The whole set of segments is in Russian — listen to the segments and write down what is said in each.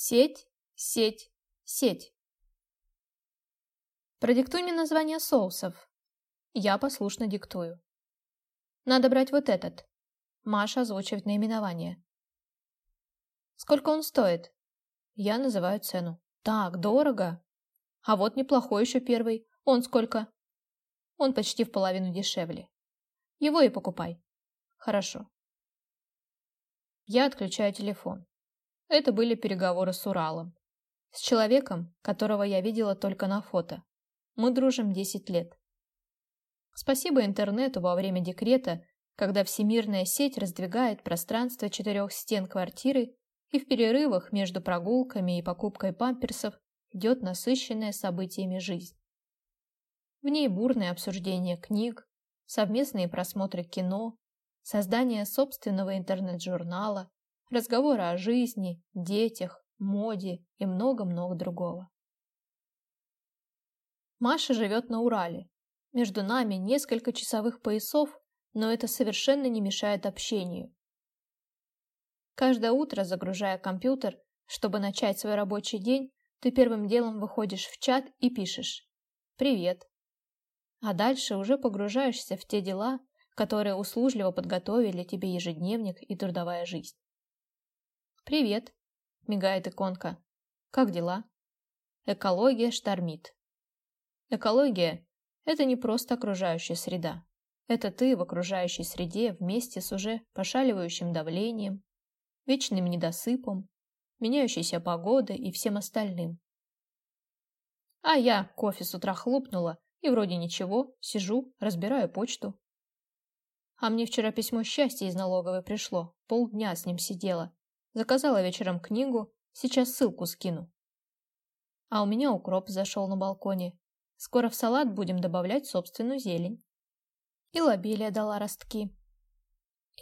Сеть, сеть, сеть. Продиктуй мне название соусов. Я послушно диктую. Надо брать вот этот. Маша озвучивает наименование. Сколько он стоит? Я называю цену. Так, дорого. А вот неплохой еще первый. Он сколько? Он почти в половину дешевле. Его и покупай. Хорошо. Я отключаю телефон. Это были переговоры с Уралом. С человеком, которого я видела только на фото. Мы дружим 10 лет. Спасибо интернету во время декрета, когда всемирная сеть раздвигает пространство четырех стен квартиры и в перерывах между прогулками и покупкой памперсов идет насыщенная событиями жизнь. В ней бурное обсуждение книг, совместные просмотры кино, создание собственного интернет-журнала, разговоры о жизни, детях, моде и много-много другого. Маша живет на Урале. Между нами несколько часовых поясов, но это совершенно не мешает общению. Каждое утро, загружая компьютер, чтобы начать свой рабочий день, ты первым делом выходишь в чат и пишешь «Привет». А дальше уже погружаешься в те дела, которые услужливо подготовили тебе ежедневник и трудовая жизнь. «Привет», — мигает иконка. «Как дела?» Экология штормит. Экология – это не просто окружающая среда. Это ты в окружающей среде вместе с уже пошаливающим давлением, вечным недосыпом, меняющейся погодой и всем остальным. А я кофе с утра хлопнула, и вроде ничего, сижу, разбираю почту. А мне вчера письмо счастья из налоговой пришло, полдня с ним сидела, Заказала вечером книгу, сейчас ссылку скину. А у меня укроп зашел на балконе. Скоро в салат будем добавлять собственную зелень. И лобелия дала ростки.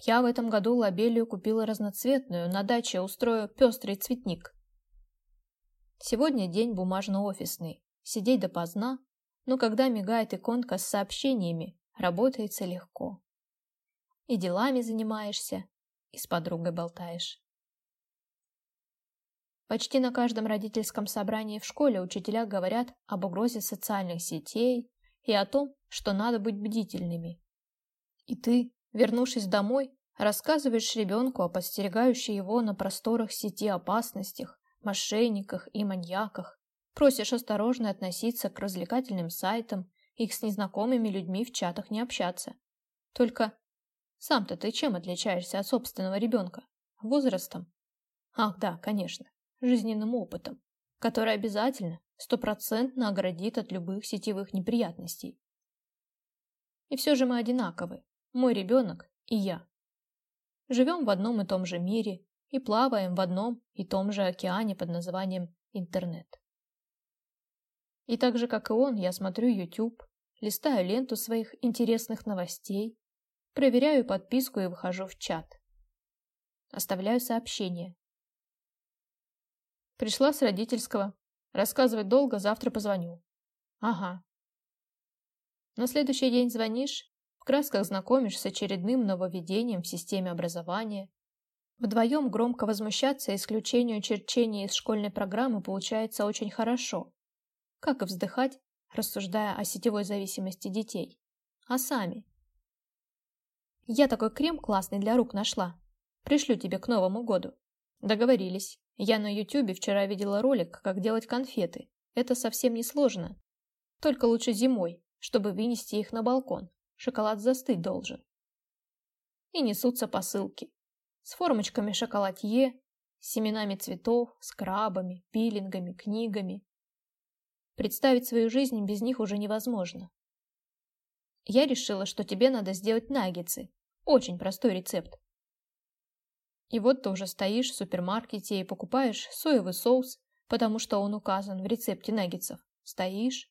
Я в этом году лобелию купила разноцветную, на даче устрою пестрый цветник. Сегодня день бумажно-офисный, сидеть допоздна, но когда мигает иконка с сообщениями, работается легко. И делами занимаешься, и с подругой болтаешь. Почти на каждом родительском собрании в школе учителя говорят об угрозе социальных сетей и о том, что надо быть бдительными. И ты, вернувшись домой, рассказываешь ребенку о подстерегающей его на просторах сети опасностях, мошенниках и маньяках, просишь осторожно относиться к развлекательным сайтам и с незнакомыми людьми в чатах не общаться. Только сам-то ты чем отличаешься от собственного ребенка? Возрастом? Ах, да, конечно жизненным опытом, который обязательно, стопроцентно оградит от любых сетевых неприятностей. И все же мы одинаковы, мой ребенок и я. Живем в одном и том же мире и плаваем в одном и том же океане под названием интернет. И так же, как и он, я смотрю YouTube, листаю ленту своих интересных новостей, проверяю подписку и выхожу в чат. Оставляю сообщение, Пришла с родительского. Рассказывать долго, завтра позвоню. Ага. На следующий день звонишь, в красках знакомишь с очередным нововведением в системе образования. Вдвоем громко возмущаться исключению черчения из школьной программы получается очень хорошо. Как и вздыхать, рассуждая о сетевой зависимости детей. А сами? Я такой крем классный для рук нашла. Пришлю тебе к Новому году. Договорились. Я на ютюбе вчера видела ролик, как делать конфеты. Это совсем не сложно. Только лучше зимой, чтобы вынести их на балкон. Шоколад застыть должен. И несутся посылки. С формочками шоколадье, с семенами цветов, с крабами, пилингами, книгами. Представить свою жизнь без них уже невозможно. Я решила, что тебе надо сделать наггетсы. Очень простой рецепт. И вот ты уже стоишь в супермаркете и покупаешь соевый соус, потому что он указан в рецепте наггетсов. Стоишь,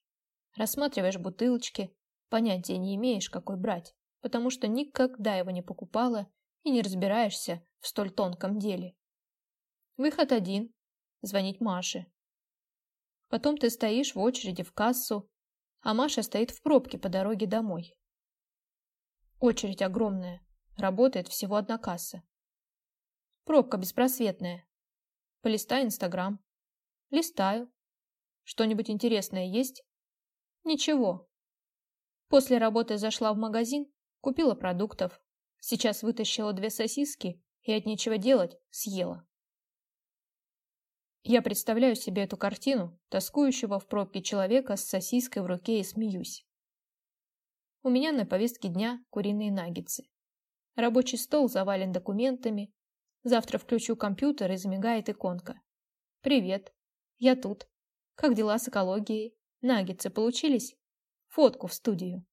рассматриваешь бутылочки, понятия не имеешь, какой брать, потому что никогда его не покупала и не разбираешься в столь тонком деле. Выход один – звонить Маше. Потом ты стоишь в очереди в кассу, а Маша стоит в пробке по дороге домой. Очередь огромная, работает всего одна касса. Пробка беспросветная. Полистай Инстаграм. Листаю. Что-нибудь интересное есть? Ничего. После работы зашла в магазин, купила продуктов. Сейчас вытащила две сосиски и от нечего делать съела. Я представляю себе эту картину, тоскующего в пробке человека с сосиской в руке и смеюсь. У меня на повестке дня куриные наггетсы. Рабочий стол завален документами. Завтра включу компьютер и замигает иконка. Привет. Я тут. Как дела с экологией? Наггетсы получились? Фотку в студию.